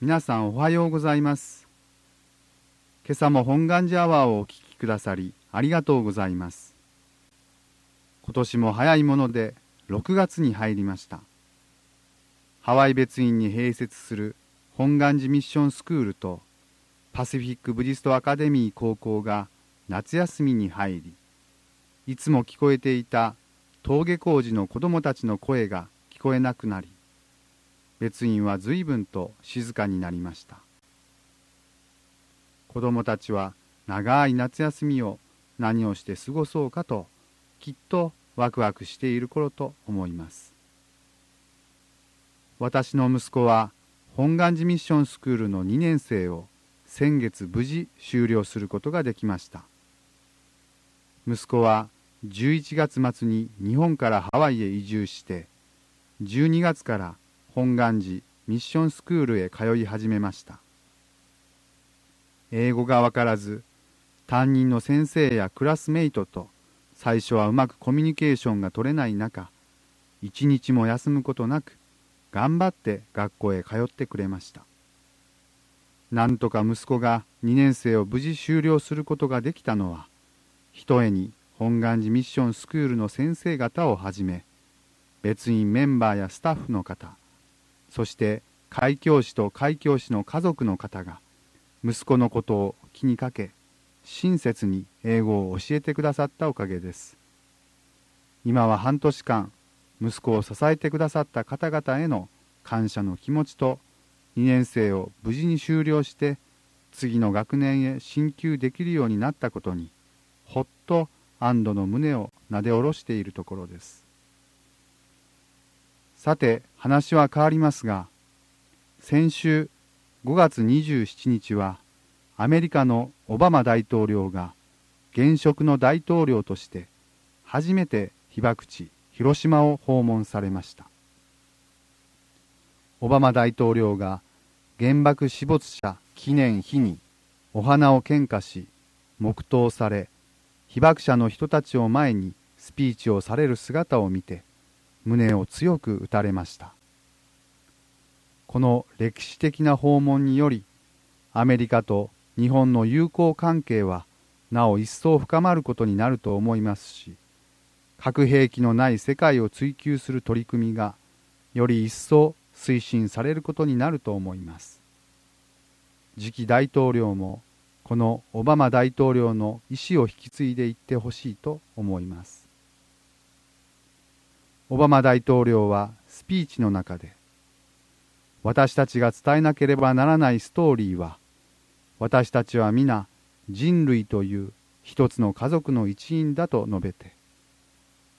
皆さんおはようございます。今朝も本願寺アワーをお聞きくださりありがとうございます。今年も早いもので6月に入りました。ハワイ別院に併設する本願寺ミッションスクールとパシフィック・ブリスト・アカデミー高校が夏休みに入りいつも聞こえていた登下校時の子供たちの声が聞こえなくなり別院は随分と静かになりました。子供たちは長い夏休みを何をして過ごそうかときっとワクワクしている頃と思います。私の息子は本願寺ミッションスクールの2年生を先月無事終了することができました。息子は11月末に日本からハワイへ移住して12月から本願寺ミッションスクールへ通い始めました。英語がわからず担任の先生やクラスメイトと最初はうまくコミュニケーションが取れない中一日も休むことなく頑張って学校へ通ってくれました。なんとか息子が2年生を無事終了することができたのはひとえに本願寺ミッションスクールの先生方をはじめ別院メンバーやスタッフの方そして開教師と開教師の家族の方が息子のことを気にかけ親切に英語を教えてくださったおかげです。今は半年間息子を支えてくださった方々への感謝の気持ちと2年生を無事に終了して次の学年へ進級できるようになったことにほっと安堵の胸をなで下ろしているところです。さて話は変わりますが先週5月27日はアメリカのオバマ大統領が現職の大統領として初めて被爆地広島を訪問されました。オバマ大統領が原爆死没者記念碑にお花を献花し黙祷され被爆者の人たちを前にスピーチをされる姿を見て胸を強く打たれました。この歴史的な訪問によりアメリカと日本の友好関係はなお一層深まることになると思いますし核兵器のない世界を追求する取り組みがより一層推進されることになると思います。次期大統領もこのオバマ大統領の意思を引き継いでいってほしいと思います。オバマ大統領はスピーチの中で私たちが伝えなければならないストーリーは私たちは皆人類という一つの家族の一員だと述べて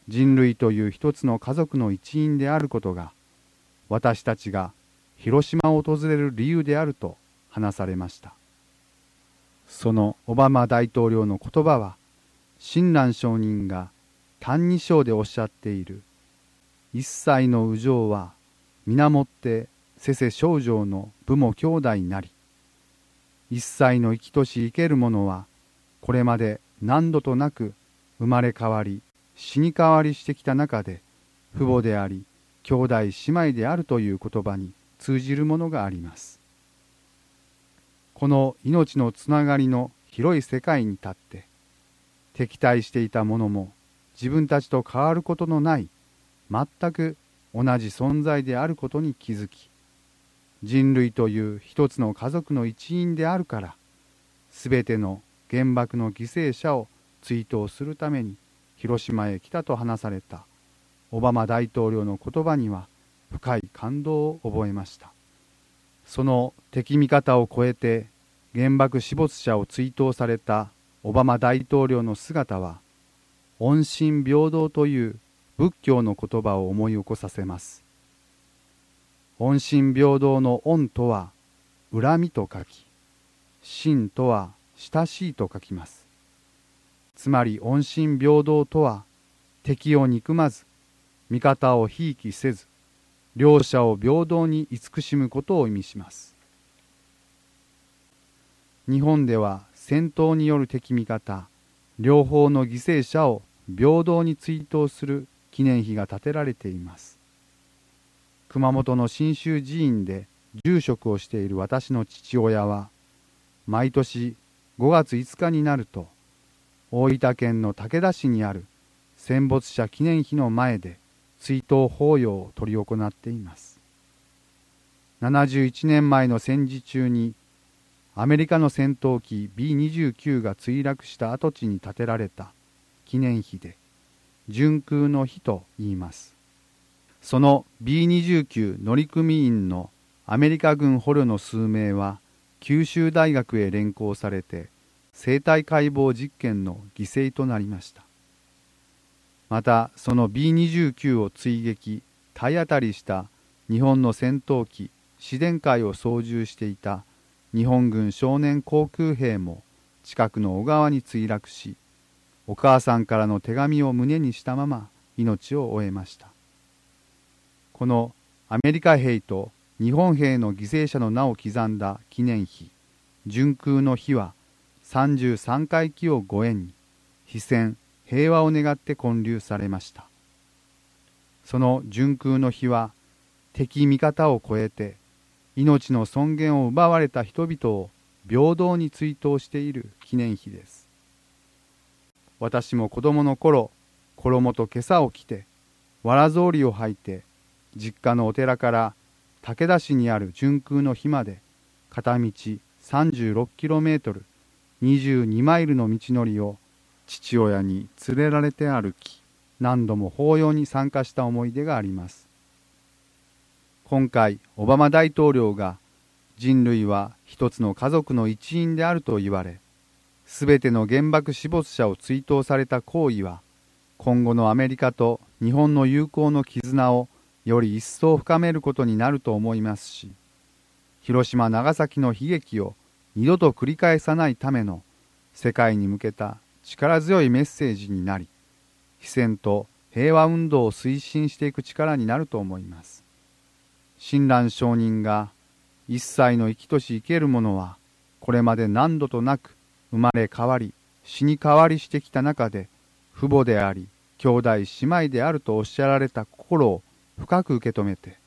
人類という一つの家族の一員であることが私たちが広島を訪れる理由であると話されました。そのオバマ大統領の言葉は親鸞上人が「歎異抄」でおっしゃっている一切の右上は皆もってせせ少女の部も兄弟なり一切の生きとし生ける者はこれまで何度となく生まれ変わり死に変わりしてきた中で父母であり兄弟姉妹であるという言葉に通じるものがあります。この命のつながりの広い世界に立って敵対していた者も自分たちと変わることのない全く同じ存在であることに気づき人類という一つの家族の一員であるから全ての原爆の犠牲者を追悼するために広島へ来たと話されたオバマ大統領の言葉には深い感動を覚えました。その敵味方を超えて原爆死没者を追悼されたオバマ大統領の姿は恩心平等という仏教の言葉を思い起こさせます。恩心平等の恩とは恨みと書き心とは親しいと書きます。つまり恩心平等とは敵を憎まず味方をひいきせず両者を平等に慈しむことを意味します。日本では戦闘による敵味方両方の犠牲者を平等に追悼する記念碑が建てられています。熊本の信州寺院で住職をしている私の父親は毎年5月5日になると大分県の武田市にある戦没者記念碑の前で追悼法要を執り行っています。71年前の戦時中にアメリカの戦闘機 B29 が墜落した跡地に建てられた記念碑で順空の日と言います。その B29 乗組員のアメリカ軍捕虜の数名は九州大学へ連行されて生体解剖実験の犠牲となりました。またその B29 を追撃体当たりした日本の戦闘機自然海を操縦していた日本軍少年航空兵も近くの小川に墜落しお母さんからの手紙を胸にしたまま命を終えました。このアメリカ兵と日本兵の犠牲者の名を刻んだ記念碑順空の日は33回忌をご縁に非戦平和を願って建立されました。その順空の日は敵味方を超えて命の尊厳を奪われた人々を平等に追悼している記念碑です。私も子供の頃衣と今朝を着てわら草履を履いて実家のお寺から武田市にある順空の日まで片道 36km 22マイルの道のりを父親に連れられて歩き何度も法要に参加した思い出があります。今回オバマ大統領が人類は一つの家族の一員であると言われすべての原爆死没者を追悼された行為は今後のアメリカと日本の友好の絆をより一層深めることになると思いますし広島長崎の悲劇を二度と繰り返さないための世界に向けた力強いメッセージになり非戦と平和運動を推進していく力になると思います。親鸞上人が一切の生きとし生けるものはこれまで何度となく生まれ変わり死に変わりしてきた中で父母であり兄弟姉妹であるとおっしゃられた心を深く受け止めて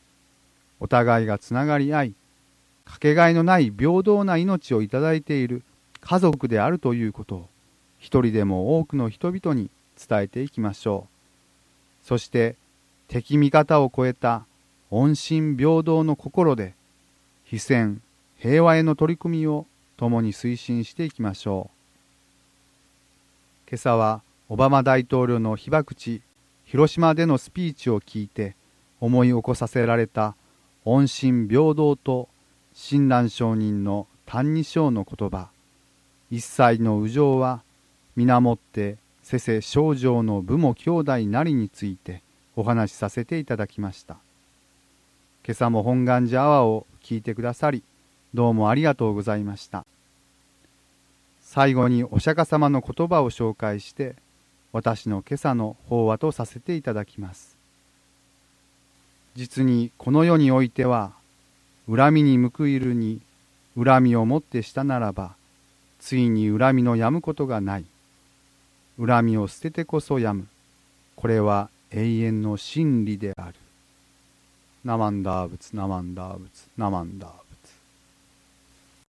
お互いがつながり合いかけがえのない平等な命をいただいている家族であるということを一人でも多くの人々に伝えていきましょう。そして敵味方を超えた恩心平等の心で非戦平和への取り組みを共に推進していきましょう。今朝はオバマ大統領の被爆地広島でのスピーチを聞いて思い起こさせられた恩心平等と親鸞上人の「歎異抄」の言葉一切の右情は皆もってせせ少女の部も兄弟なりについてお話しさせていただきました。今朝も本願寺阿波を聞いてくださりどうもありがとうございました。最後にお釈迦様の言葉を紹介して私の今朝の法話とさせていただきます。実にこの世においては恨みに報いるに恨みをもってしたならばついに恨みのやむことがない。恨みを捨ててこそやむ。これは永遠の真理である。ナマンダー仏ナマンダー仏ナマンダー仏